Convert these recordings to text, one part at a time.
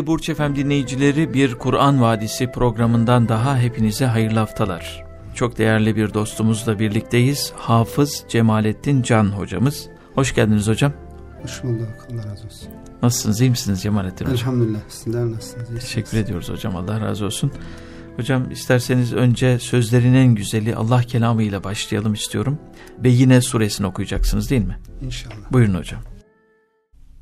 Değerli Burç Efem dinleyicileri bir Kur'an Vadisi programından daha hepinize hayırlı haftalar. Çok değerli bir dostumuzla birlikteyiz. Hafız Cemalettin Can hocamız. Hoş geldiniz hocam. Hoş bulduk. Allah razı olsun. Nasılsınız? İyi misiniz Cemalettin hocam? Elhamdülillah. Sizler nasılsınız? İyisiniz? Teşekkür ediyoruz hocam. Allah razı olsun. Hocam isterseniz önce sözlerin en güzeli Allah kelamı ile başlayalım istiyorum. Ve yine suresini okuyacaksınız değil mi? İnşallah. Buyurun hocam.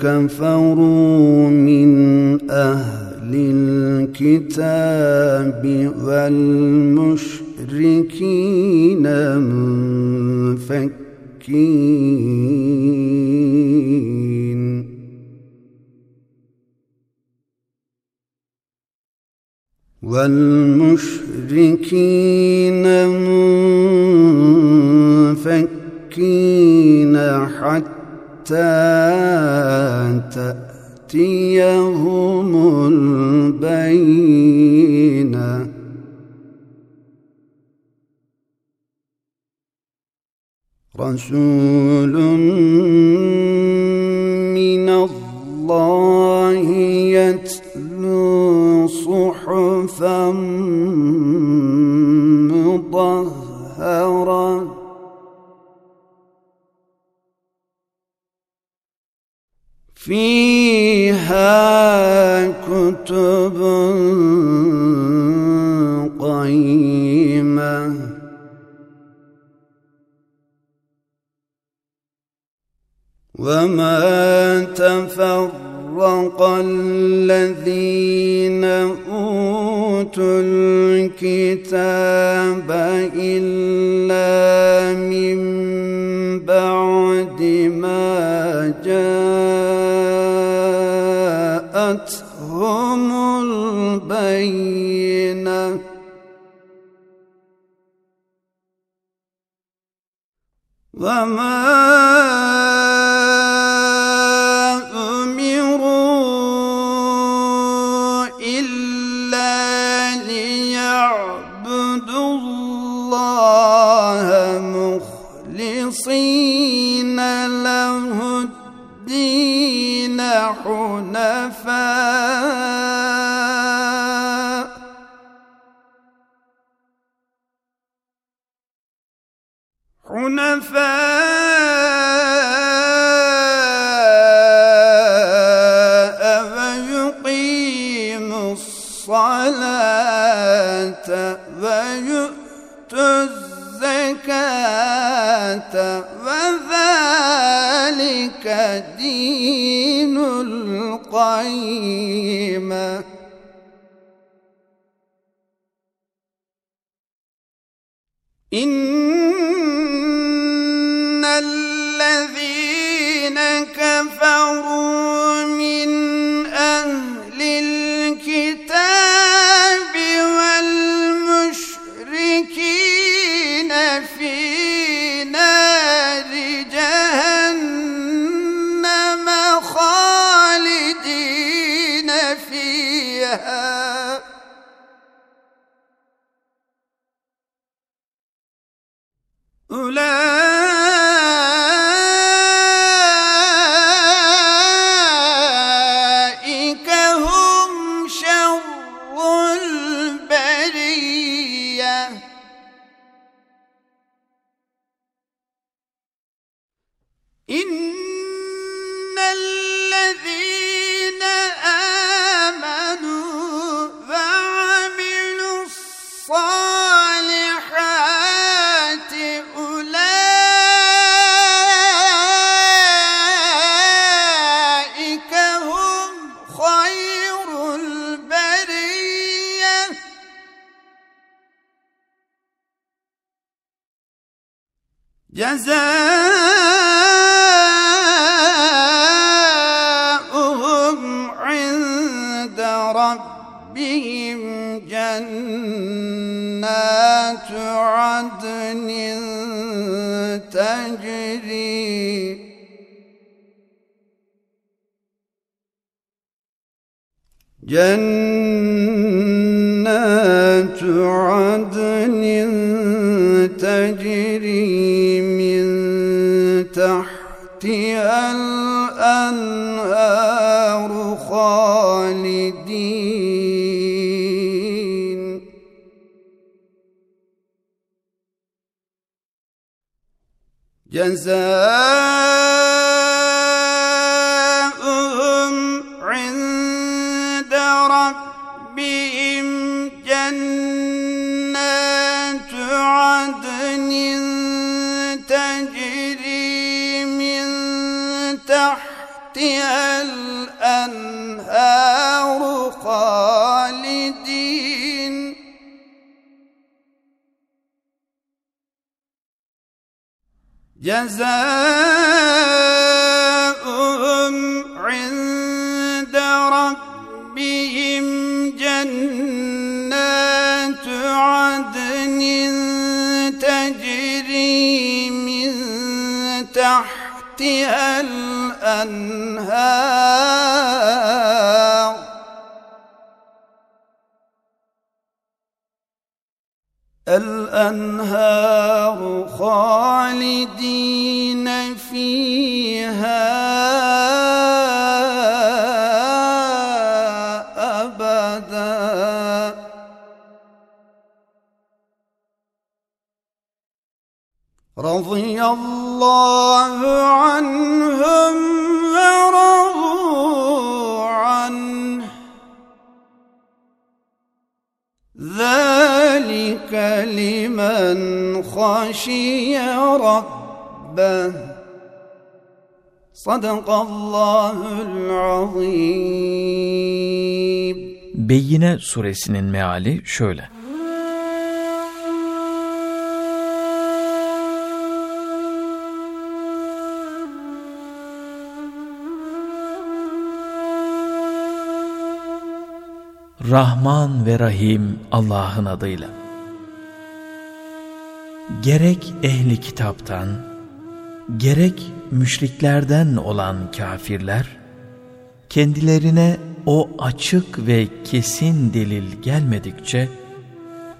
كفروا من أهل الكتاب والمشركين منفكين. والمشركين رسول وما تفرق الذين أوتوا الكتاب إلا من بعد ما جاءتهم البينة وما حنفاء. حنفاء ويقيم الصلاة ويؤت الزكاة وذلك ذلك دين القيمه جنات عدن تجري من تحتها الأنهار خالدين. جزاؤهم جزاؤهم عند ربهم جنات عدن تجري من تحتها الأنهار. الأنهار خالدين فيها أبدا. رضي الله عنهم ورضوا. ذلك لمن خشي ربه صدق الله العظيم Beyyine suresinin meali şöyle. Rahman ve Rahim Allah'ın adıyla. Gerek ehli kitaptan, gerek müşriklerden olan kafirler, kendilerine o açık ve kesin delil gelmedikçe,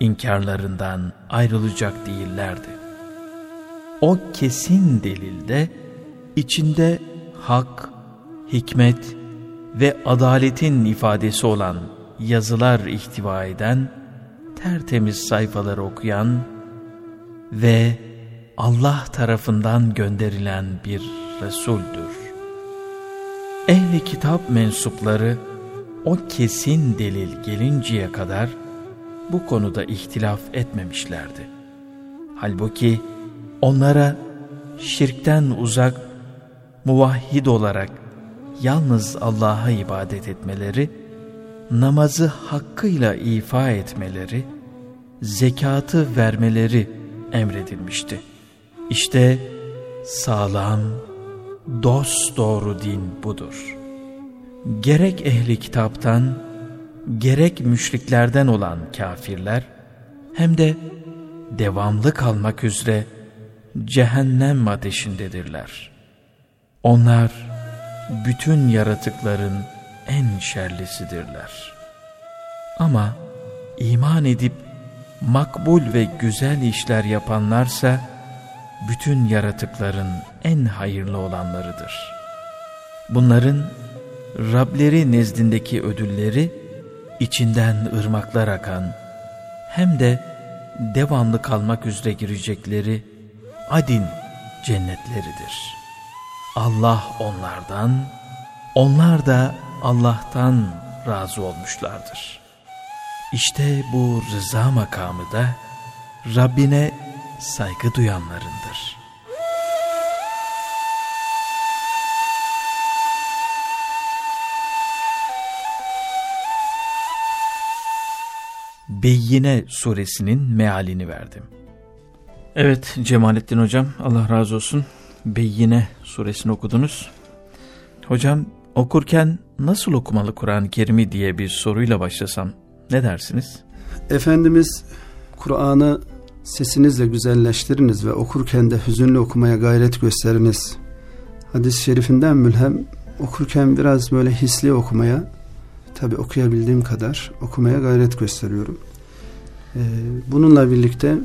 inkarlarından ayrılacak değillerdi. O kesin delilde, içinde hak, hikmet ve adaletin ifadesi olan yazılar ihtiva eden, tertemiz sayfaları okuyan ve Allah tarafından gönderilen bir Resul'dür. Ehli kitap mensupları o kesin delil gelinceye kadar bu konuda ihtilaf etmemişlerdi. Halbuki onlara şirkten uzak, muvahhid olarak yalnız Allah'a ibadet etmeleri, namazı hakkıyla ifa etmeleri, zekatı vermeleri emredilmişti. İşte sağlam, dost doğru din budur. Gerek ehli kitaptan, gerek müşriklerden olan kafirler, hem de devamlı kalmak üzere cehennem ateşindedirler. Onlar bütün yaratıkların en şerlisidirler. Ama iman edip makbul ve güzel işler yapanlarsa bütün yaratıkların en hayırlı olanlarıdır. Bunların Rableri nezdindeki ödülleri içinden ırmaklar akan hem de devamlı kalmak üzere girecekleri adin cennetleridir. Allah onlardan, onlar da Allah'tan razı olmuşlardır. İşte bu rıza makamı da Rabbine saygı duyanlarındır. Beyyine suresinin mealini verdim. Evet Cemalettin hocam Allah razı olsun. Beyyine suresini okudunuz. Hocam okurken nasıl okumalı Kur'an-ı Kerim'i diye bir soruyla başlasam ne dersiniz? Efendimiz Kur'an'ı sesinizle güzelleştiriniz ve okurken de hüzünlü okumaya gayret gösteriniz. Hadis-i şerifinden mülhem okurken biraz böyle hisli okumaya tabi okuyabildiğim kadar okumaya gayret gösteriyorum. Ee, bununla birlikte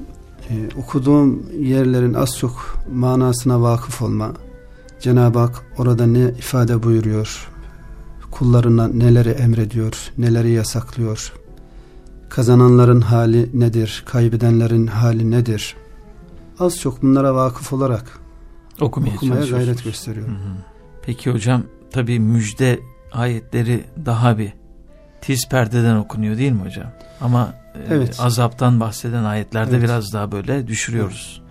e, okuduğum yerlerin az çok manasına vakıf olma, Cenab-ı Hak orada ne ifade buyuruyor, kullarına neleri emrediyor, neleri yasaklıyor, kazananların hali nedir, kaybedenlerin hali nedir, az çok bunlara vakıf olarak okumaya, okumaya gayret gösteriyorum. Hı hı. Peki hocam tabi müjde ayetleri daha bir tiz perdeden okunuyor değil mi hocam? Ama e, evet. azaptan bahseden ayetlerde evet. biraz daha böyle düşürüyoruz.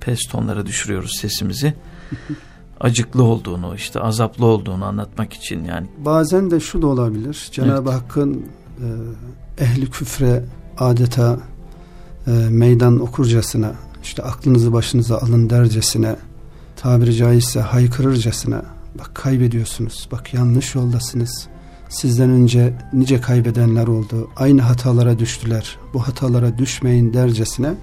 Pes tonlara düşürüyoruz sesimizi. Acıklı olduğunu işte azaplı olduğunu anlatmak için yani. Bazen de şu da olabilir. Cenab-ı evet. Hakk'ın e, ehli küfre adeta e, meydan okurcasına işte aklınızı başınıza alın dercesine tabiri caizse haykırırcasına bak kaybediyorsunuz bak yanlış yoldasınız Sizden önce nice kaybedenler oldu. Aynı hatalara düştüler. Bu hatalara düşmeyin dercesine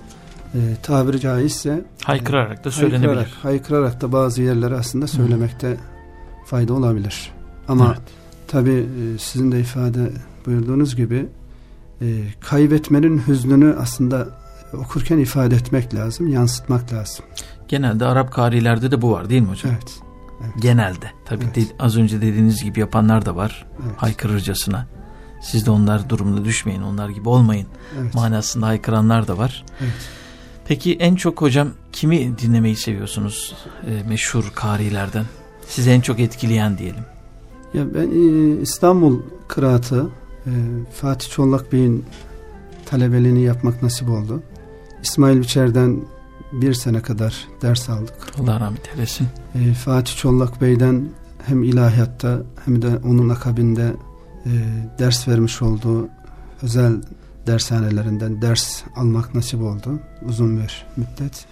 e, tabiri caizse haykırarak da söylenebilir. Haykırarak, haykırarak da bazı yerleri aslında söylemekte Hı. fayda olabilir. Ama evet. tabi e, sizin de ifade buyurduğunuz gibi e, kaybetmenin hüznünü aslında okurken ifade etmek lazım, yansıtmak lazım. Genelde Arap karilerde de bu var değil mi hocam? Evet. Evet. Genelde. Tabii evet. de, az önce dediğiniz gibi yapanlar da var. Evet. Haykırırcasına. Siz de onlar durumunda düşmeyin, onlar gibi olmayın. Evet. Manasında haykıranlar da var. Evet. Peki en çok hocam kimi dinlemeyi seviyorsunuz e, meşhur karilerden? Sizi en çok etkileyen diyelim. Ya ben e, İstanbul kıraatı e, Fatih Çollak Bey'in talebeliğini yapmak nasip oldu. İsmail Biçer'den bir sene kadar ders aldık. Allah rahmet eylesin. E, Fatih Çollak Bey'den hem ilahiyatta hem de onun akabinde e, ders vermiş olduğu özel dershanelerinden ders almak nasip oldu uzun bir müddet.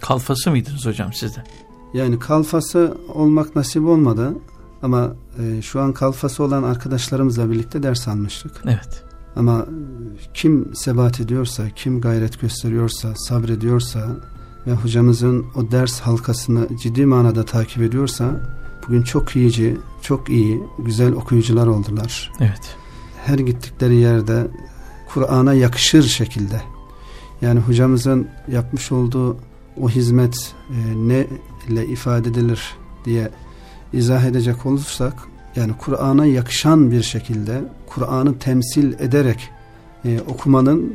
Kalfası mıydınız hocam sizde? Yani kalfası olmak nasip olmadı ama e, şu an kalfası olan arkadaşlarımızla birlikte ders almıştık. Evet. Ama kim sebat ediyorsa, kim gayret gösteriyorsa, sabrediyorsa, ve hocamızın o ders halkasını ciddi manada takip ediyorsa bugün çok iyici, çok iyi, güzel okuyucular oldular. Evet. Her gittikleri yerde Kur'an'a yakışır şekilde yani hocamızın yapmış olduğu o hizmet e, ne ile ifade edilir diye izah edecek olursak yani Kur'an'a yakışan bir şekilde Kur'an'ı temsil ederek e, okumanın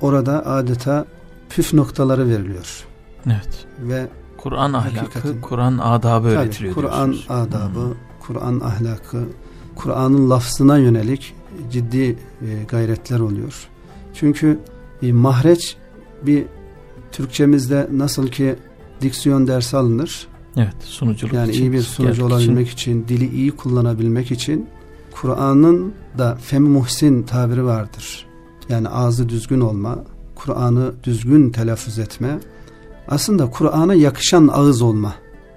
orada adeta püf noktaları veriliyor. Evet. Ve Kur'an ahlakı, Kur'an adabı öğretiliyor Kur'an adabı, hmm. Kur'an ahlakı, Kur'an'ın lafzına yönelik ciddi e, gayretler oluyor. Çünkü e, mahreç bir Türkçemizde nasıl ki diksiyon dersi alınır. Evet, sunuculuk yani için. iyi bir sunucu olabilmek için. için, dili iyi kullanabilmek için Kur'an'ın da fem muhsin tabiri vardır. Yani ağzı düzgün olma, Kur'an'ı düzgün telaffuz etme aslında Kur'an'a yakışan ağız olma.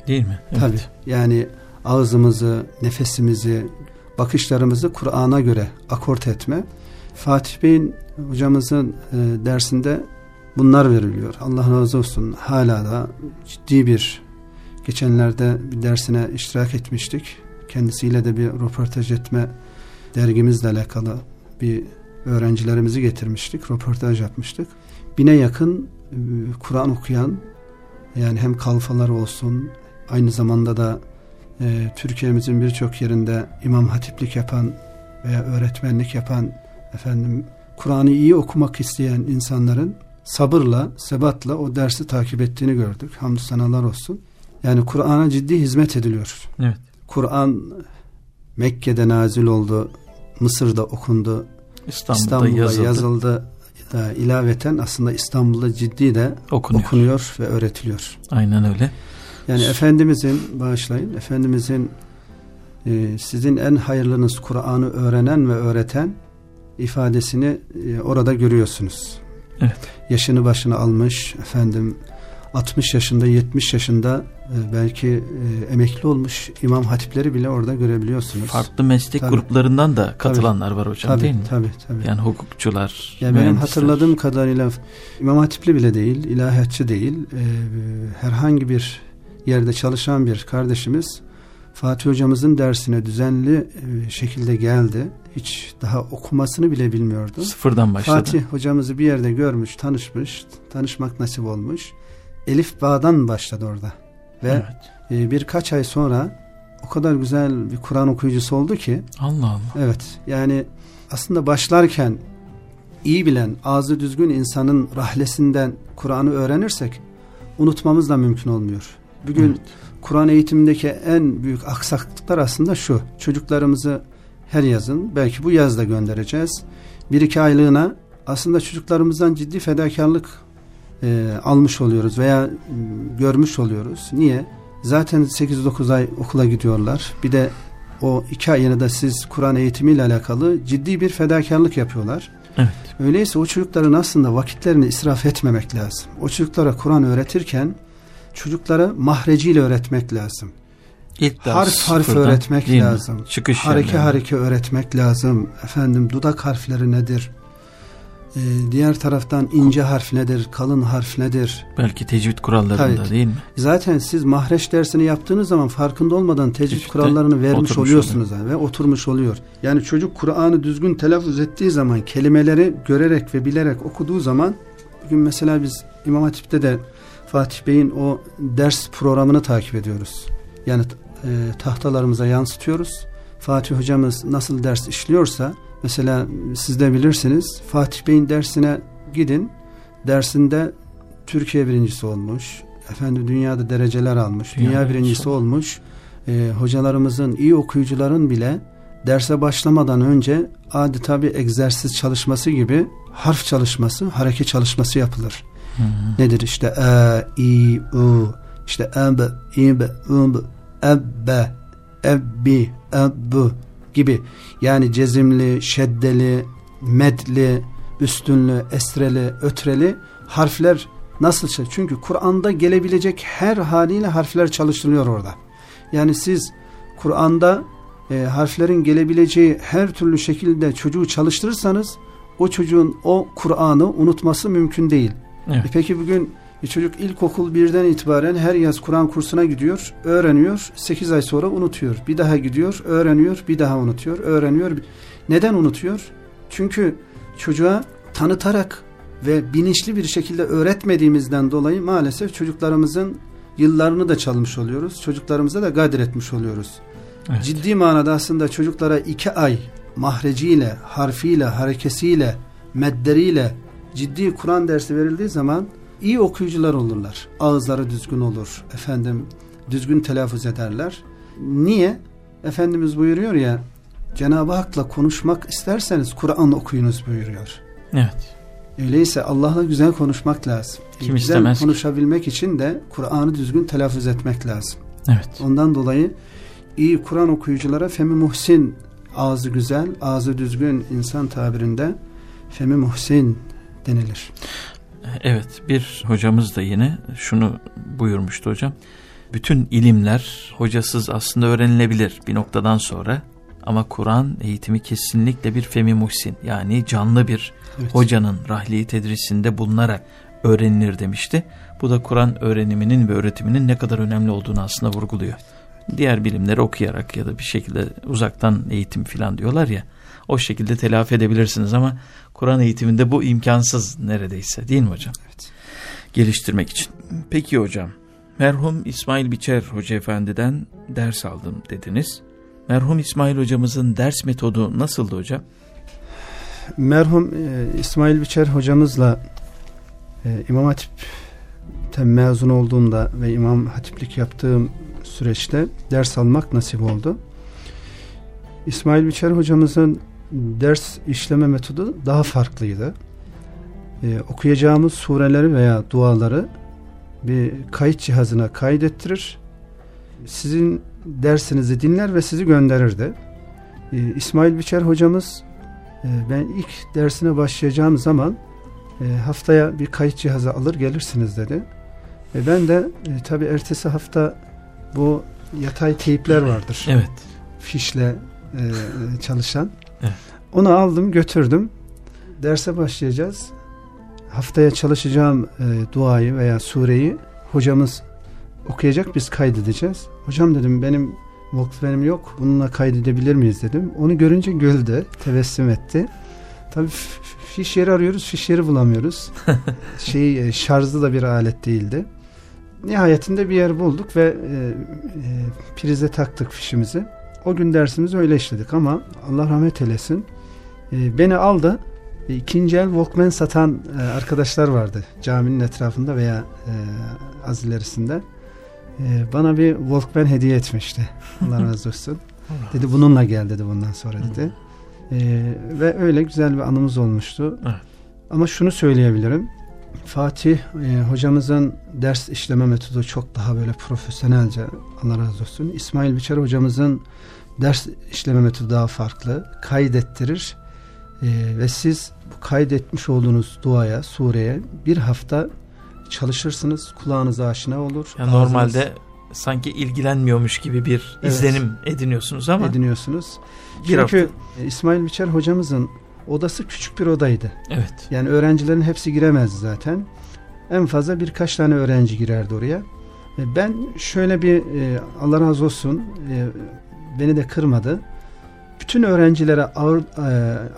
Değil mi? Evet. Tabii. Yani ağzımızı, nefesimizi, bakışlarımızı Kur'an'a göre akort etme. Fatih Bey'in hocamızın e, dersinde bunlar veriliyor. Allah razı olsun. Hala da ciddi bir geçenlerde bir dersine iştirak etmiştik. Kendisiyle de bir röportaj etme dergimizle alakalı bir öğrencilerimizi getirmiştik. Röportaj yapmıştık. Bine yakın e, Kur'an okuyan Yani hem kalfalar olsun aynı zamanda da e, Türkiye'mizin birçok yerinde imam hatiplik yapan veya öğretmenlik yapan efendim Kur'an'ı iyi okumak isteyen insanların sabırla, sebatla o dersi takip ettiğini gördük. Hamdü sanalar olsun. Yani Kur'an'a ciddi hizmet ediliyor. Evet. Kur'an Mekke'de nazil oldu, Mısır'da okundu, İstanbul'da, İstanbul'da yazıldı. yazıldı. Ee, ilaveten aslında İstanbul'da ciddi de okunuyor. okunuyor ve öğretiliyor. Aynen öyle. Yani Efendimizin bağışlayın, Efendimizin e, sizin en hayırlınız Kur'an'ı öğrenen ve öğreten ifadesini e, orada görüyorsunuz. Evet. Yaşını başına almış efendim 60 yaşında 70 yaşında e, belki e, emekli olmuş imam hatipleri bile orada görebiliyorsunuz. Farklı meslek tabii. gruplarından da katılanlar tabii, var hocam tabii, değil mi? Tabii tabii. Yani hukukçular, yani Benim hatırladığım kadarıyla imam hatipli bile değil, ilahiyatçı değil, e, herhangi bir yerde çalışan bir kardeşimiz Fatih hocamızın dersine düzenli e, şekilde geldi. Hiç daha okumasını bile bilmiyordu. Sıfırdan başladı. Fatih hocamızı bir yerde görmüş, tanışmış, tanışmak nasip olmuş. Elif Bağ'dan başladı orada. Ve evet. E, birkaç ay sonra o kadar güzel bir Kur'an okuyucusu oldu ki. Allah Allah. Evet yani aslında başlarken iyi bilen, ağzı düzgün insanın rahlesinden Kur'an'ı öğrenirsek unutmamız da mümkün olmuyor. Bugün evet. Kur'an eğitimindeki en büyük aksaklıklar aslında şu. Çocuklarımızı her yazın belki bu yazda göndereceğiz. Bir iki aylığına aslında çocuklarımızdan ciddi fedakarlık e, almış oluyoruz veya e, görmüş oluyoruz. Niye? Zaten 8-9 ay okula gidiyorlar. Bir de o iki ayını da siz Kur'an eğitimiyle alakalı ciddi bir fedakarlık yapıyorlar. Evet. Öyleyse o çocukların aslında vakitlerini israf etmemek lazım. O çocuklara Kur'an öğretirken çocuklara mahreciyle öğretmek lazım. İlk harf harf öğretmek lazım. Çıkış hareke yani. hareke öğretmek lazım. Efendim dudak harfleri nedir? Ee, diğer taraftan ince harf nedir? Kalın harf nedir? Belki tecvid kurallarında evet. değil mi? Zaten siz mahreç dersini yaptığınız zaman farkında olmadan tecvid Tecvidde kurallarını vermiş oluyorsunuz oluyor. ve oturmuş oluyor. Yani çocuk Kur'an'ı düzgün telaffuz ettiği zaman kelimeleri görerek ve bilerek okuduğu zaman bugün mesela biz İmam Hatip'te de Fatih Bey'in o ders programını takip ediyoruz. Yani e, tahtalarımıza yansıtıyoruz. Fatih hocamız nasıl ders işliyorsa mesela siz de bilirsiniz Fatih Bey'in dersine gidin. Dersinde Türkiye birincisi olmuş. Efendim dünyada dereceler almış. Dünya, dünya birincisi olmuş. E, hocalarımızın, iyi okuyucuların bile derse başlamadan önce adeta bir egzersiz çalışması gibi harf çalışması, hareket çalışması yapılır. Hı Nedir işte e, i, u, işte eb, ib, ub, ebbe, ebbi, ebbu gibi. Yani cezimli, şeddeli, medli, üstünlü, esreli, ötreli harfler nasıl çalışıyor? Çünkü Kur'an'da gelebilecek her haliyle harfler çalıştırılıyor orada. Yani siz Kur'an'da e, harflerin gelebileceği her türlü şekilde çocuğu çalıştırırsanız o çocuğun o Kur'an'ı unutması mümkün değil. Evet. E peki bugün bir çocuk ilkokul birden itibaren her yaz Kur'an kursuna gidiyor, öğreniyor, 8 ay sonra unutuyor. Bir daha gidiyor, öğreniyor, bir daha unutuyor, öğreniyor. Neden unutuyor? Çünkü çocuğa tanıtarak ve bilinçli bir şekilde öğretmediğimizden dolayı maalesef çocuklarımızın yıllarını da çalmış oluyoruz. Çocuklarımıza da gadir etmiş oluyoruz. Evet. Ciddi manada aslında çocuklara iki ay mahreciyle, harfiyle, harekesiyle, medderiyle ciddi Kur'an dersi verildiği zaman iyi okuyucular olurlar. Ağızları düzgün olur. Efendim düzgün telaffuz ederler. Niye? Efendimiz buyuruyor ya Cenab-ı Hak'la konuşmak isterseniz Kur'an okuyunuz buyuruyor. Evet. Öyleyse Allah'la güzel konuşmak lazım. Kim güzel istemez konuşabilmek ki? için de Kur'an'ı düzgün telaffuz etmek lazım. Evet. Ondan dolayı iyi Kur'an okuyuculara Femi Muhsin ağzı güzel, ağzı düzgün insan tabirinde Femi Muhsin denilir. Evet bir hocamız da yine şunu buyurmuştu hocam. Bütün ilimler hocasız aslında öğrenilebilir bir noktadan sonra. Ama Kur'an eğitimi kesinlikle bir femi muhsin yani canlı bir evet. hocanın rahli tedrisinde bulunarak öğrenilir demişti. Bu da Kur'an öğreniminin ve öğretiminin ne kadar önemli olduğunu aslında vurguluyor. Diğer bilimleri okuyarak ya da bir şekilde uzaktan eğitim falan diyorlar ya o şekilde telafi edebilirsiniz ama Kur'an eğitiminde bu imkansız neredeyse değil mi hocam? Evet. Geliştirmek için. Peki hocam Merhum İsmail Biçer Hoca Efendi'den ders aldım dediniz. Merhum İsmail hocamızın ders metodu nasıldı hocam? Merhum e, İsmail Biçer hocamızla e, İmam Hatip'ten mezun olduğumda ve İmam Hatiplik yaptığım süreçte ders almak nasip oldu. İsmail Biçer hocamızın ders işleme metodu daha farklıydı. Ee, okuyacağımız sureleri veya duaları bir kayıt cihazına kaydettirir. Sizin dersinizi dinler ve sizi gönderirdi. Ee, İsmail Biçer hocamız e, ben ilk dersine başlayacağım zaman e, haftaya bir kayıt cihazı alır gelirsiniz dedi. E, ben de e, tabi ertesi hafta bu yatay teypler vardır. Evet. Fişle e, çalışan. Onu aldım götürdüm. Derse başlayacağız. Haftaya çalışacağım e, duayı veya sureyi hocamız okuyacak biz kaydedeceğiz. Hocam dedim benim benim yok bununla kaydedebilir miyiz dedim. Onu görünce güldü tebessüm etti. Tabii fiş yeri arıyoruz fiş yeri bulamıyoruz. şey e, şarjlı da bir alet değildi. Nihayetinde bir yer bulduk ve e, e, prize taktık fişimizi. O gün dersimizi öyle işledik ama Allah rahmet eylesin. E, beni aldı. E, ikinci el Walkman satan e, arkadaşlar vardı caminin etrafında veya e, az ilerisinde. E, bana bir Walkman hediye etmişti. Allah razı olsun. dedi bununla gel dedi bundan sonra dedi. E, ve öyle güzel bir anımız olmuştu. Evet. Ama şunu söyleyebilirim. Fatih e, hocamızın ders işleme metodu çok daha böyle profesyonelce Allah razı olsun. İsmail Biçer hocamızın ders işleme metodu daha farklı. Kaydettirir e, ve siz kaydetmiş olduğunuz duaya, sureye bir hafta çalışırsınız. Kulağınız aşina olur. Yani normalde sanki ilgilenmiyormuş gibi bir evet. izlenim ediniyorsunuz ama. Ediniyorsunuz. Bir Çünkü hafta. İsmail Biçer hocamızın odası küçük bir odaydı. Evet. Yani öğrencilerin hepsi giremezdi zaten. En fazla birkaç tane öğrenci girerdi oraya. E, ben şöyle bir e, Allah razı olsun e, beni de kırmadı. Bütün öğrencilere ağır,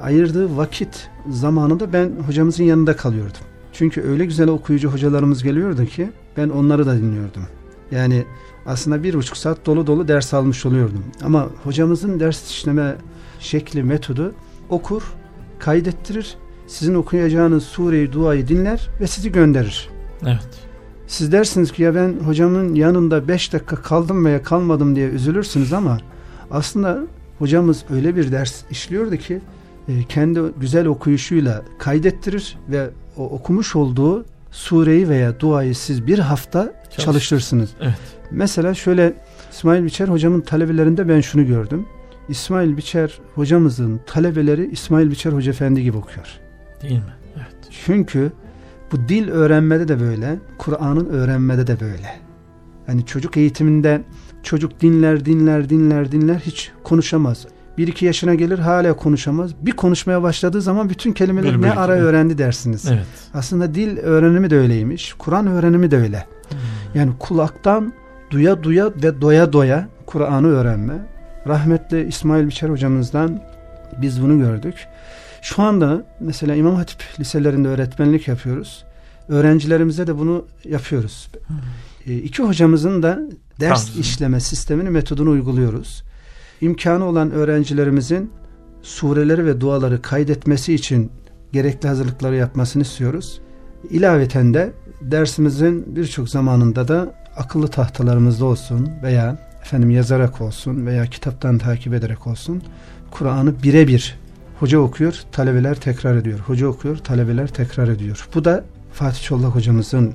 ayırdığı vakit zamanında ben hocamızın yanında kalıyordum. Çünkü öyle güzel okuyucu hocalarımız geliyordu ki ben onları da dinliyordum. Yani aslında bir buçuk saat dolu dolu ders almış oluyordum. Ama hocamızın ders işleme şekli, metodu okur, kaydettirir. Sizin okuyacağınız sureyi, duayı dinler ve sizi gönderir. Evet. Siz dersiniz ki ya ben hocamın yanında beş dakika kaldım veya kalmadım diye üzülürsünüz ama aslında hocamız öyle bir ders işliyordu ki e, kendi güzel okuyuşuyla kaydettirir ve o okumuş olduğu sureyi veya duayı siz bir hafta Çalış. çalışırsınız. Evet. Mesela şöyle İsmail Biçer hocamın talebelerinde ben şunu gördüm. İsmail Biçer hocamızın talebeleri İsmail Biçer Hoca Efendi gibi okuyor. Değil mi? Evet. Çünkü bu dil öğrenmede de böyle, Kur'an'ın öğrenmede de böyle. Yani çocuk eğitiminde çocuk dinler, dinler, dinler, dinler hiç konuşamaz. Bir iki yaşına gelir hala konuşamaz. Bir konuşmaya başladığı zaman bütün kelimeleri ne ara öğrendi dersiniz. Evet. Aslında dil öğrenimi de öyleymiş. Kur'an öğrenimi de öyle. Hmm. Yani kulaktan duya duya ve doya doya Kur'an'ı öğrenme. Rahmetli İsmail Biçer hocamızdan biz bunu gördük. Şu anda mesela İmam Hatip liselerinde öğretmenlik yapıyoruz. Öğrencilerimize de bunu yapıyoruz. Hmm. E, iki hocamızın da ders tamam. işleme sistemini, metodunu uyguluyoruz. İmkanı olan öğrencilerimizin sureleri ve duaları kaydetmesi için gerekli hazırlıkları yapmasını istiyoruz. İlaveten de dersimizin birçok zamanında da akıllı tahtalarımızda olsun veya efendim yazarak olsun veya kitaptan takip ederek olsun Kur'an'ı birebir hoca okuyor, talebeler tekrar ediyor. Hoca okuyor, talebeler tekrar ediyor. Bu da Fatih Çollak hocamızın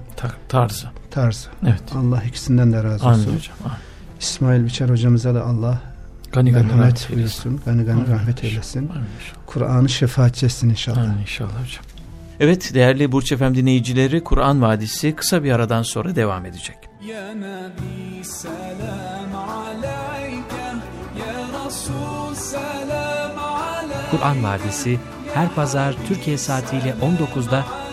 tarzı. Tarzı. Evet. Allah ikisinden de razı olsun. Amin hocam. Amin. İsmail Biçer hocamıza da Allah gani gani rahmet, rahmet eylesin. Gani gani amin rahmet eylesin. Kur'an'ı şefaatçi etsin inşallah. Amin inşallah hocam. Evet değerli Burç Efem dinleyicileri Kur'an Vadisi kısa bir aradan sonra devam edecek. Ya Nabi selam aleyke, ya Resul selam aleyke. Kur'an Vadisi her pazar Türkiye saatiyle 19'da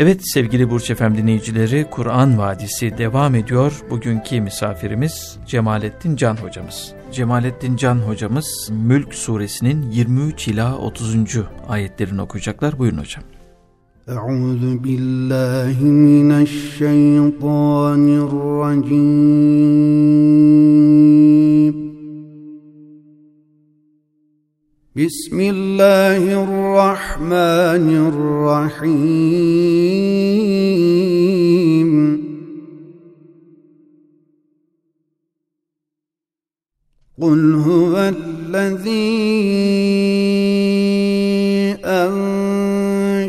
Evet sevgili Burç Efem dinleyicileri Kur'an Vadisi devam ediyor. Bugünkü misafirimiz Cemalettin Can hocamız. Cemalettin Can hocamız Mülk suresinin 23 ila 30. ayetlerini okuyacaklar. Buyurun hocam. Euzu billahi mineşşeytanirracim بسم الله الرحمن الرحيم. قل هو الذي أنشأكم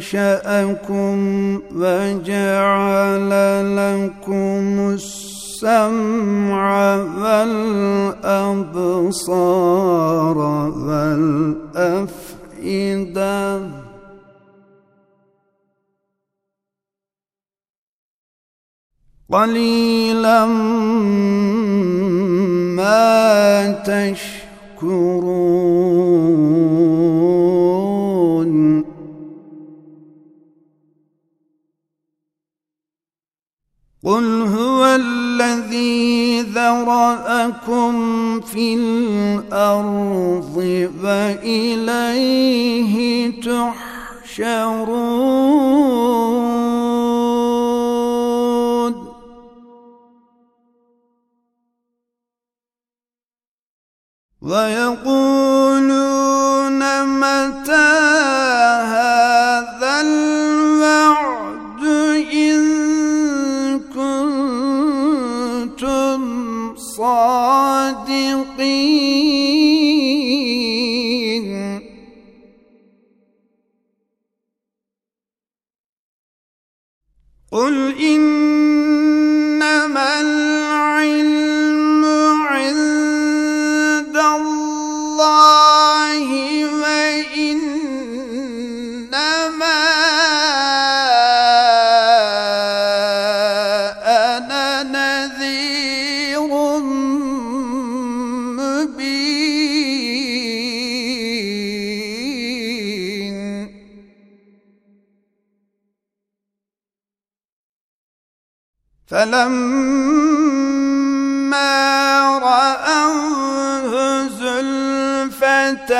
وجعل لكم السمع والأبصار والأفئدة قليلا ما تشكرون. قل ذرأكم في الأرض وإليه تحشرون ويقولون متى قل إن فلما رأوه زلفة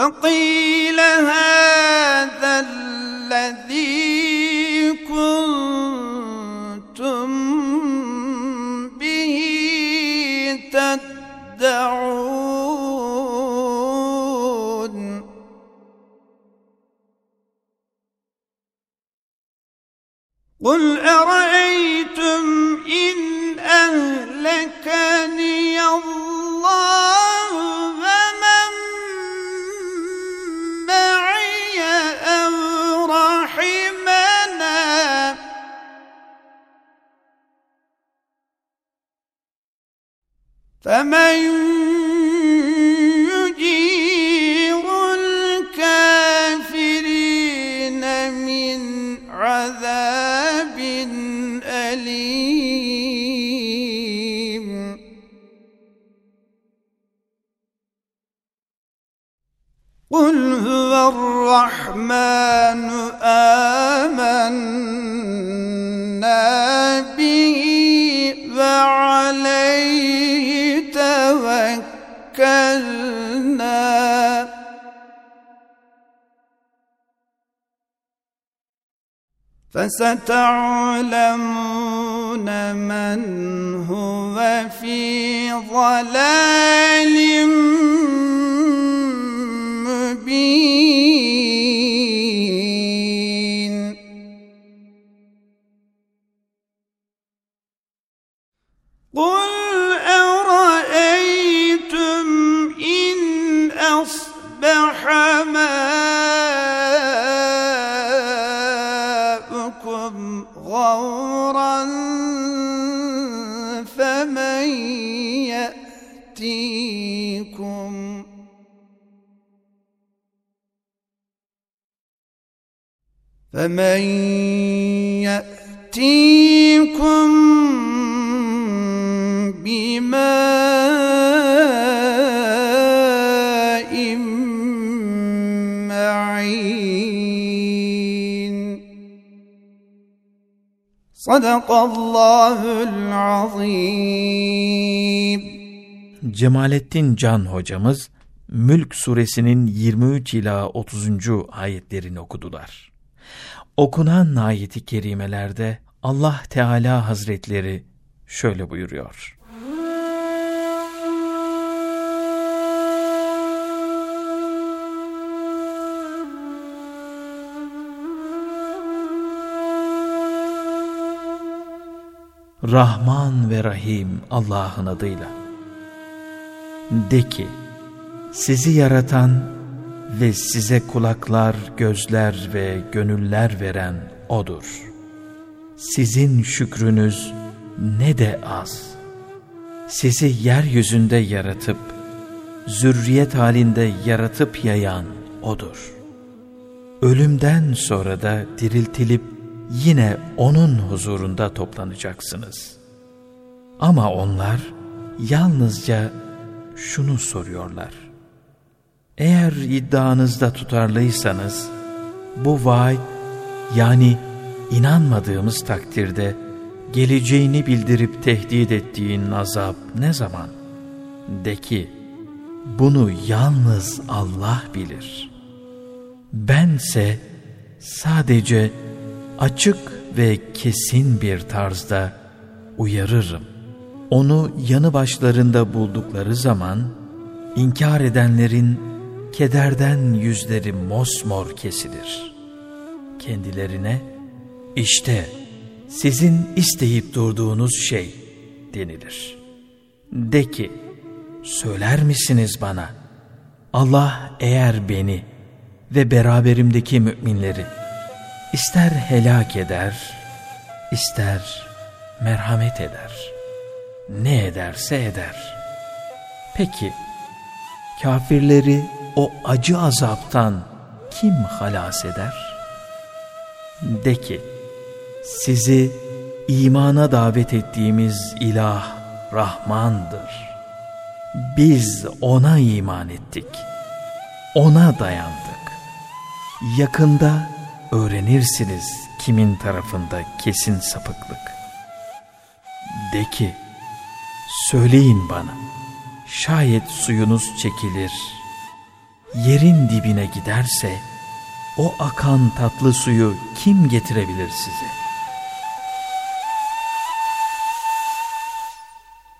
وقيل هذا الذي كنتم به تدعون. قل أرأيتم فستعلمون من هو في ضلال مبين. فَمَنْ يَأْتِيكُمْ بِمَاءٍ مَعِينٍ صدق الله العظيم Cemalettin Can hocamız Mülk suresinin 23 ila 30. ayetlerini okudular. Okunan ayeti kerimelerde Allah Teala Hazretleri şöyle buyuruyor. Rahman ve Rahim Allah'ın adıyla. De ki, sizi yaratan ve size kulaklar, gözler ve gönüller veren O'dur. Sizin şükrünüz ne de az. Sizi yeryüzünde yaratıp, zürriyet halinde yaratıp yayan O'dur. Ölümden sonra da diriltilip yine O'nun huzurunda toplanacaksınız. Ama onlar yalnızca şunu soruyorlar. Eğer iddianızda tutarlıysanız, bu vaat yani inanmadığımız takdirde geleceğini bildirip tehdit ettiğin azap ne zaman? De ki, bunu yalnız Allah bilir. Bense sadece açık ve kesin bir tarzda uyarırım. Onu yanı başlarında buldukları zaman, inkar edenlerin kederden yüzleri mosmor kesilir. Kendilerine, işte sizin isteyip durduğunuz şey denilir. De ki, söyler misiniz bana, Allah eğer beni ve beraberimdeki müminleri ister helak eder, ister merhamet eder. Ne ederse eder. Peki, kafirleri o acı azaptan kim halas eder? De ki, sizi imana davet ettiğimiz ilah Rahmandır. Biz ona iman ettik. Ona dayandık. Yakında öğrenirsiniz kimin tarafında kesin sapıklık. De ki, söyleyin bana, şayet suyunuz çekilir, yerin dibine giderse, o akan tatlı suyu kim getirebilir size?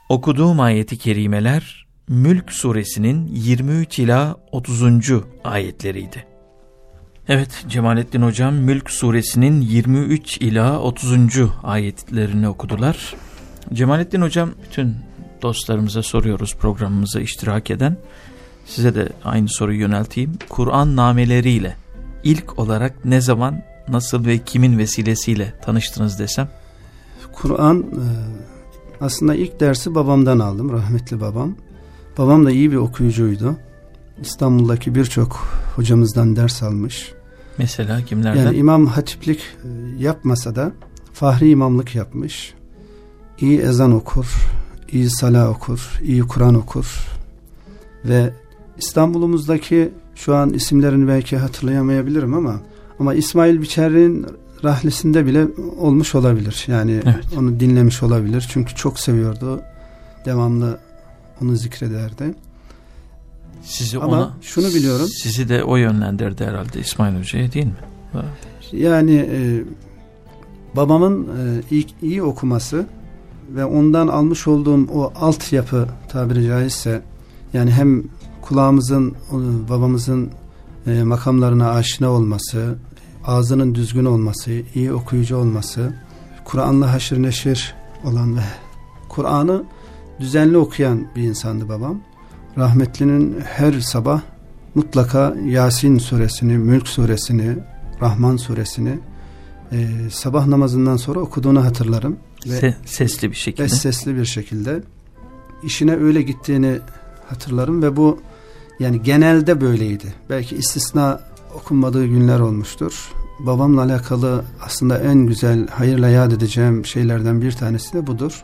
Okuduğum ayeti kerimeler, Mülk suresinin 23 ila 30. ayetleriydi. Evet Cemalettin Hocam Mülk suresinin 23 ila 30. ayetlerini okudular. Cemalettin Hocam bütün dostlarımıza soruyoruz programımıza iştirak eden. Size de aynı soruyu yönelteyim. Kur'an nameleriyle ilk olarak ne zaman, nasıl ve kimin vesilesiyle tanıştınız desem? Kur'an e, aslında ilk dersi babamdan aldım, rahmetli babam. Babam da iyi bir okuyucuydu. İstanbul'daki birçok hocamızdan ders almış. Mesela kimlerden? Yani imam hatiplik e, yapmasa da fahri imamlık yapmış. İyi ezan okur, iyi sala okur, iyi Kur'an okur. Ve İstanbul'umuzdaki şu an isimlerini belki hatırlayamayabilirim ama ama İsmail Biçer'in rahlisinde bile olmuş olabilir. Yani evet. onu dinlemiş olabilir. Çünkü çok seviyordu. Devamlı onu zikrederdi. Sizi Ama ona, şunu biliyorum. Sizi de o yönlendirdi herhalde İsmail Hoca'ya değil mi? Yani e, babamın e, iyi, iyi okuması ve ondan almış olduğum o altyapı tabiri caizse yani hem kulağımızın babamızın e, makamlarına aşina olması, ağzının düzgün olması, iyi okuyucu olması, Kur'an'la haşır neşir olan ve Kur'an'ı düzenli okuyan bir insandı babam. Rahmetlinin her sabah mutlaka Yasin suresini, Mülk suresini, Rahman suresini e, sabah namazından sonra okuduğunu hatırlarım. Ve sesli bir şekilde. Ve sesli bir şekilde. işine öyle gittiğini hatırlarım ve bu yani genelde böyleydi. Belki istisna okunmadığı günler olmuştur. babamla alakalı aslında en güzel hayırla yad edeceğim şeylerden bir tanesi de budur.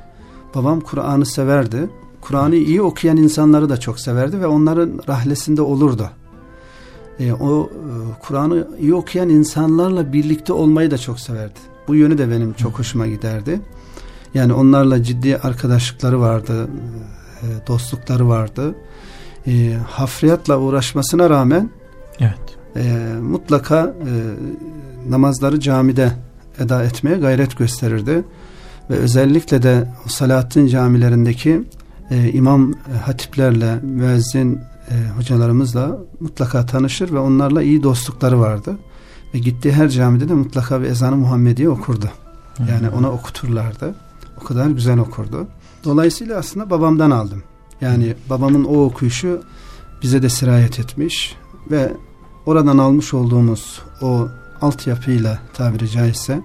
Babam Kur'an'ı severdi. Kur'an'ı iyi okuyan insanları da çok severdi ve onların rahlesinde olurdu. E, o e, Kur'an'ı iyi okuyan insanlarla birlikte olmayı da çok severdi. Bu yönü de benim çok hoşuma giderdi. Yani onlarla ciddi arkadaşlıkları vardı, e, dostlukları vardı. E, hafriyatla uğraşmasına rağmen evet. e, mutlaka e, namazları camide eda etmeye gayret gösterirdi. Ve özellikle de Salahattin camilerindeki e, imam e, hatiplerle, müezzin e, hocalarımızla mutlaka tanışır ve onlarla iyi dostlukları vardı. Ve gittiği her camide de mutlaka bir ezanı Muhammediye okurdu. Yani ona okuturlardı. O kadar güzel okurdu. Dolayısıyla aslında babamdan aldım. Yani babamın o okuyuşu bize de sirayet etmiş ve oradan almış olduğumuz o altyapıyla tabiri caizse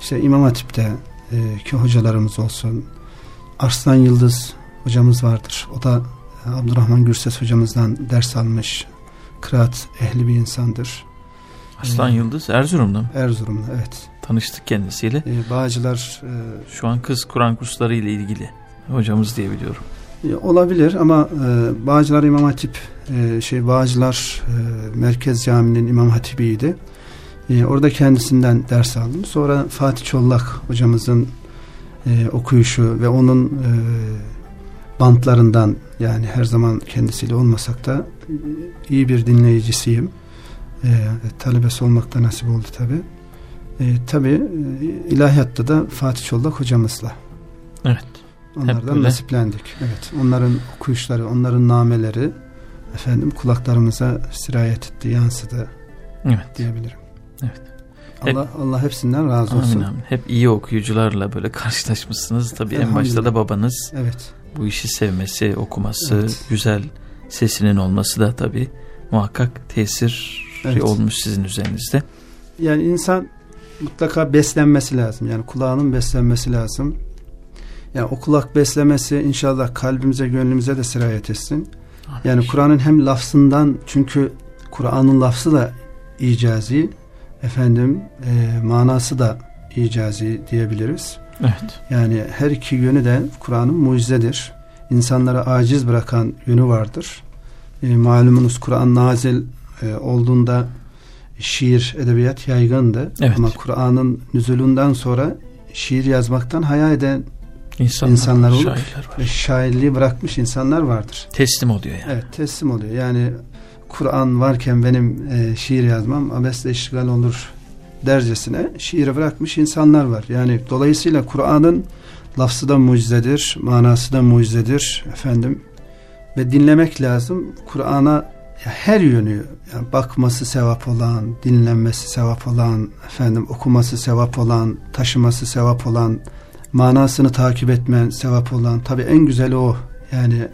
işte İmam Hatip'te e, ki hocalarımız olsun Arslan Yıldız hocamız vardır. O da e, Abdurrahman Gürses hocamızdan ders almış. Kıraat ehli bir insandır. Arslan ee, Yıldız Erzurum'da mı? Erzurum'da evet. Tanıştık kendisiyle. Ee, Bağcılar. E, Şu an kız Kur'an kursları ile ilgili hocamız diye biliyorum. E, olabilir ama e, Bağcılar İmam Hatip e, şey Bağcılar e, Merkez Camii'nin İmam Hatibiydi. E, orada kendisinden ders aldım. Sonra Fatih Çollak hocamızın e, okuyuşu ve onun e, bantlarından yani her zaman kendisiyle olmasak da e, iyi bir dinleyicisiyim. E, talebesi olmak nasip oldu tabi. E, tabi e, ilahiyatta da Fatih Çollak hocamızla. Evet. Onlardan nasiplendik. Evet. Onların okuyuşları, onların nameleri efendim kulaklarımıza sirayet etti, yansıdı. Evet. Diyebilirim. Evet. Allah Allah hepsinden razı olsun. Amin, amin. Hep iyi okuyucularla böyle karşılaşmışsınız. Tabii en başta da babanız. Evet. Bu işi sevmesi, okuması, evet. güzel sesinin olması da tabii muhakkak tesir evet. olmuş sizin üzerinizde. Yani insan mutlaka beslenmesi lazım. Yani kulağının beslenmesi lazım. Yani o kulak beslemesi inşallah kalbimize, gönlümüze de sirayet etsin. Amin. Yani Kur'an'ın hem lafzından çünkü Kur'an'ın lafzı da icazi, efendim e, manası da icazi diyebiliriz. Evet. Yani her iki yönü de Kur'an'ın mucizedir. İnsanlara aciz bırakan yönü vardır. E, malumunuz Kur'an nazil e, olduğunda şiir, edebiyat yaygındı. Evet. Ama Kur'an'ın nüzulünden sonra şiir yazmaktan haya eden insanlar, insanlar olup şairler şairliği bırakmış insanlar vardır. Teslim oluyor yani. Evet teslim oluyor. Yani Kur'an varken benim e, şiir yazmam abesle işgal olur dercesine şiiri bırakmış insanlar var. Yani dolayısıyla Kur'an'ın lafzı da mucizedir, manası da mucizedir efendim. Ve dinlemek lazım. Kur'an'a her yönü yani bakması sevap olan, dinlenmesi sevap olan, efendim okuması sevap olan, taşıması sevap olan, manasını takip etmen sevap olan. Tabi en güzeli o. Yani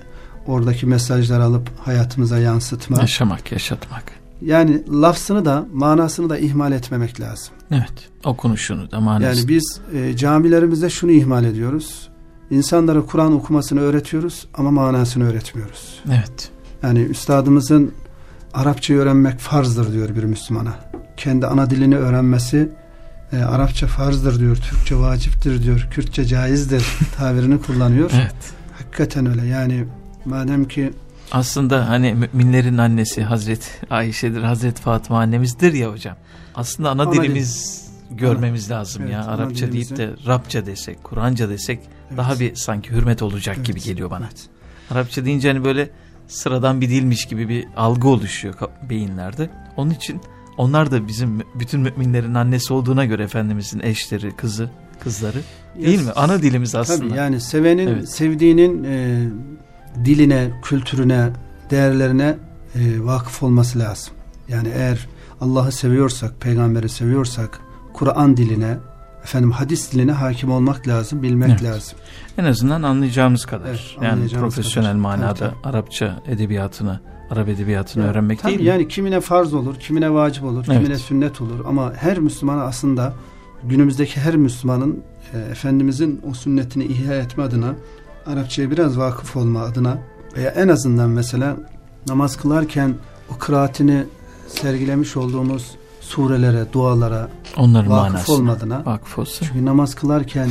oradaki mesajları alıp hayatımıza yansıtmak. Yaşamak, yaşatmak. Yani lafzını da manasını da ihmal etmemek lazım. Evet. Okunuşunu da manasını. Yani biz e, camilerimizde şunu ihmal ediyoruz. İnsanlara Kur'an okumasını öğretiyoruz ama manasını öğretmiyoruz. Evet. Yani üstadımızın Arapçayı öğrenmek farzdır diyor bir Müslümana. Kendi ana dilini öğrenmesi e, Arapça farzdır diyor, Türkçe vaciptir diyor, Kürtçe caizdir tabirini kullanıyor. evet. Hakikaten öyle yani madem ki aslında hani müminlerin annesi Hazret Ayşe'dir, Hazret Fatıma annemizdir ya hocam. Aslında ana, ana dilimiz dil. görmemiz ana, lazım evet, ya. Arapça dilimizi. deyip de Rabça desek, Kur'anca desek evet. daha bir sanki hürmet olacak evet. gibi geliyor bana. Evet. Arapça deyince hani böyle sıradan bir dilmiş gibi bir algı oluşuyor beyinlerde. Onun için onlar da bizim bütün müminlerin annesi olduğuna göre Efendimizin eşleri, kızı, kızları değil yes. mi? Ana dilimiz aslında. Tabii yani sevenin, evet. sevdiğinin e, diline, kültürüne, değerlerine e, vakıf olması lazım. Yani eğer Allah'ı seviyorsak, peygamberi seviyorsak, Kur'an diline, efendim hadis diline hakim olmak lazım, bilmek evet. lazım. En azından anlayacağımız kadar. Evet, yani profesyonel kadar. manada tabii, tabii. Arapça edebiyatını, Arap edebiyatını yani, öğrenmek tabii değil mi? Yani kimine farz olur, kimine vacip olur, evet. kimine sünnet olur ama her Müslüman aslında günümüzdeki her Müslümanın e, Efendimizin o sünnetini ihya etme adına Arapçaya biraz vakıf olma adına veya en azından mesela namaz kılarken o kıraatini sergilemiş olduğumuz surelere, dualara Onların vakıf manasına olmadığına. Vakıf olsa. Çünkü namaz kılarken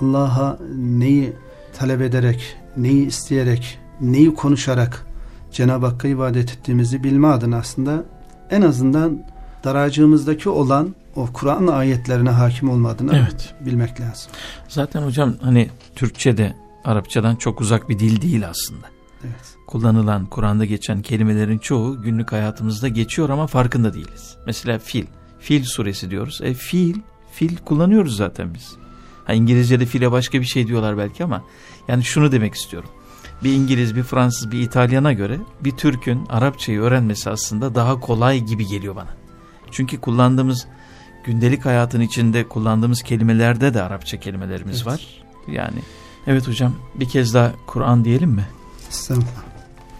Allah'a neyi talep ederek, neyi isteyerek, neyi konuşarak Cenab-ı Hakk'a ibadet ettiğimizi bilme adına aslında en azından daracığımızdaki olan o Kur'an ayetlerine hakim olmadığını evet. bilmek lazım. Zaten hocam hani Türkçe de Arapçadan çok uzak bir dil değil aslında. Evet. Kullanılan Kur'an'da geçen kelimelerin çoğu günlük hayatımızda geçiyor ama farkında değiliz. Mesela fil, fil suresi diyoruz. E fil, fil kullanıyoruz zaten biz. Ha, İngilizce'de file başka bir şey diyorlar belki ama yani şunu demek istiyorum. Bir İngiliz, bir Fransız, bir İtalyana göre bir Türk'ün Arapçayı öğrenmesi aslında daha kolay gibi geliyor bana. Çünkü kullandığımız gündelik hayatın içinde kullandığımız kelimelerde de Arapça kelimelerimiz Evet. var. Yani evet hocam bir kez daha Kur'an diyelim mi? Estağfurullah.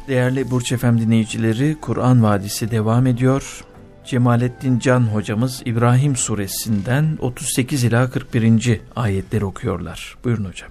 Değerli Burç Efem dinleyicileri Kur'an Vadisi devam ediyor. Cemalettin Can hocamız İbrahim suresinden 38 ila 41. ayetleri okuyorlar. Buyurun hocam.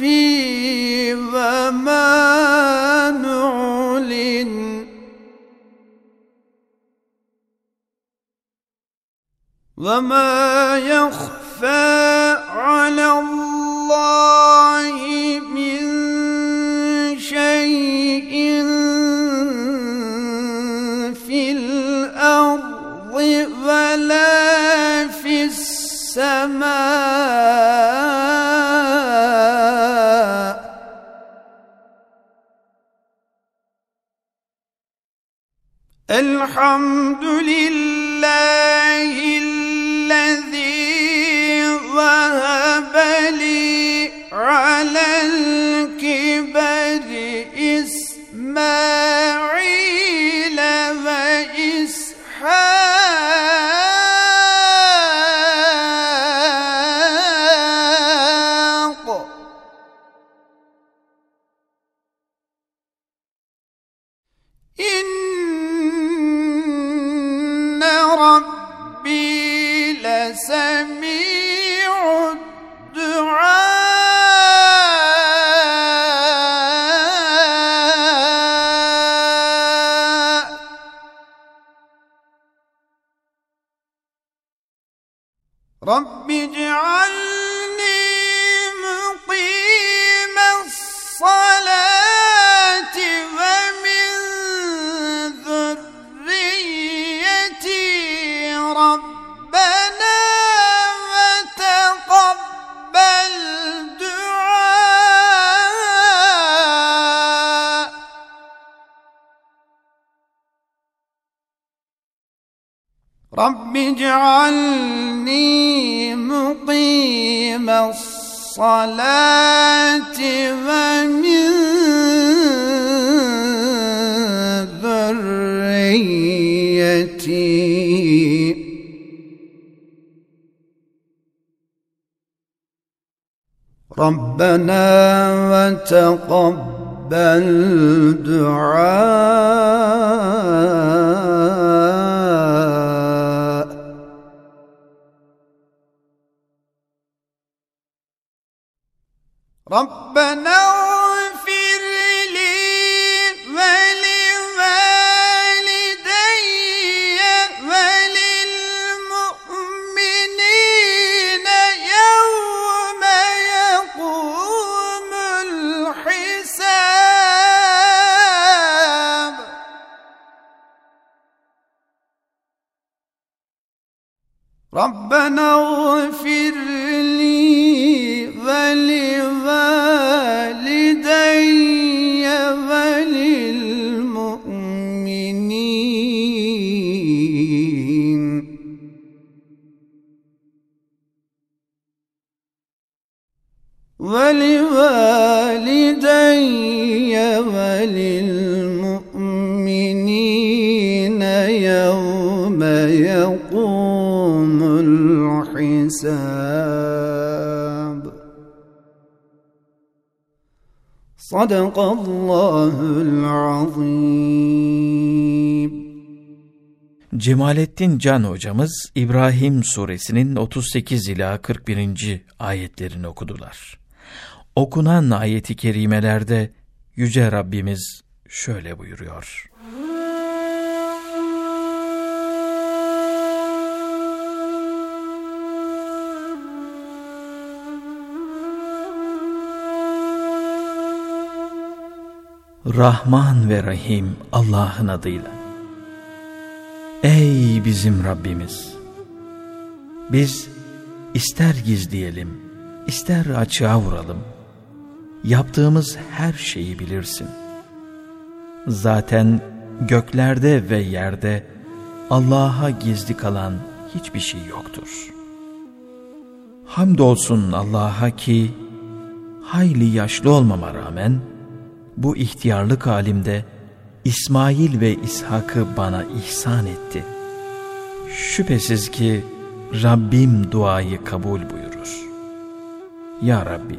نخفي وما نعلن وما يخفى على الله من شيء في الأرض ولا في السماء الحمد لله الذي وهب لي على الكبر إسماعيل وتقبل دعاء. ربنا Sadakallahul azim. Cemalettin Can hocamız İbrahim suresinin 38 ila 41. ayetlerini okudular. Okunan ayeti kerimelerde yüce Rabbimiz şöyle buyuruyor. Rahman ve Rahim Allah'ın adıyla. Ey bizim Rabbimiz! Biz ister gizleyelim, ister açığa vuralım. Yaptığımız her şeyi bilirsin. Zaten göklerde ve yerde Allah'a gizli kalan hiçbir şey yoktur. Hamdolsun Allah'a ki hayli yaşlı olmama rağmen bu ihtiyarlık halimde İsmail ve İshak'ı bana ihsan etti. Şüphesiz ki Rabbim duayı kabul buyurur. Ya Rabbi,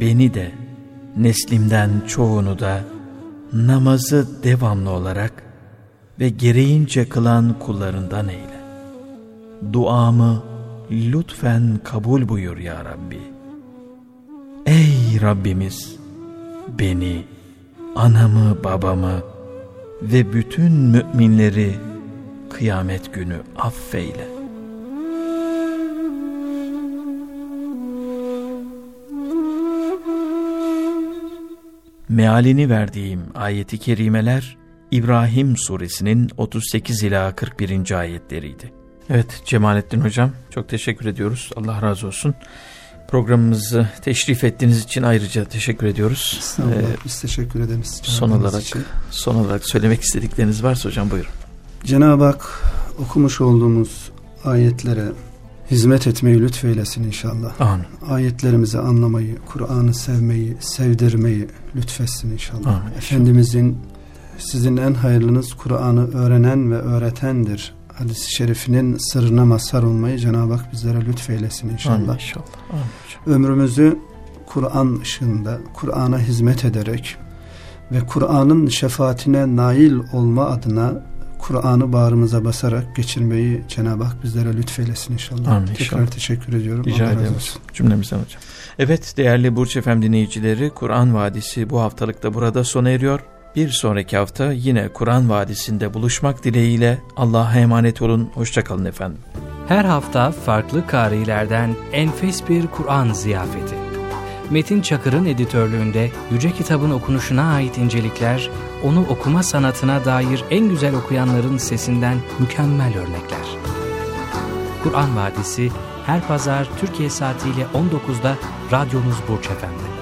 beni de, neslimden çoğunu da namazı devamlı olarak ve gereğince kılan kullarından eyle. Duamı lütfen kabul buyur ya Rabbi. Ey Rabbimiz! Beni, anamı, babamı ve bütün müminleri kıyamet günü affeyle. Mealini verdiğim ayeti kerimeler İbrahim suresinin 38 ila 41. ayetleriydi. Evet Cemalettin hocam çok teşekkür ediyoruz. Allah razı olsun. Programımızı teşrif ettiğiniz için ayrıca teşekkür ediyoruz. Estağfurullah. Ee, Biz teşekkür ederiz. Son olarak, için. son olarak söylemek istedikleriniz varsa hocam buyurun. Cenab-ı Hak okumuş olduğumuz ayetlere hizmet etmeyi lütfeylesin inşallah. Amin. Ayetlerimizi anlamayı, Kur'an'ı sevmeyi, sevdirmeyi lütfetsin inşallah. Amin. Efendimizin sizin en hayırlınız Kur'an'ı öğrenen ve öğretendir hadis-i şerifinin sırrına mazhar olmayı Cenab-ı Hak bizlere lütfeylesin inşallah. Amin inşallah. Amin Ömrümüzü Kur'an ışığında, Kur'an'a hizmet ederek ve Kur'an'ın şefaatine nail olma adına Kur'an'ı bağrımıza basarak geçirmeyi Cenab-ı Hak bizlere lütfeylesin inşallah. Amin Tekrar inşallah. teşekkür ediyorum. Rica ederiz. Cümlemizden hocam. Evet değerli Burç Efem dinleyicileri Kur'an Vadisi bu haftalıkta burada sona eriyor. Bir sonraki hafta yine Kur'an Vadisi'nde buluşmak dileğiyle Allah'a emanet olun. Hoşçakalın efendim. Her hafta farklı karilerden enfes bir Kur'an ziyafeti. Metin Çakır'ın editörlüğünde Yüce Kitabın okunuşuna ait incelikler, onu okuma sanatına dair en güzel okuyanların sesinden mükemmel örnekler. Kur'an Vadisi her pazar Türkiye saatiyle 19'da radyonuz Burç Efendi.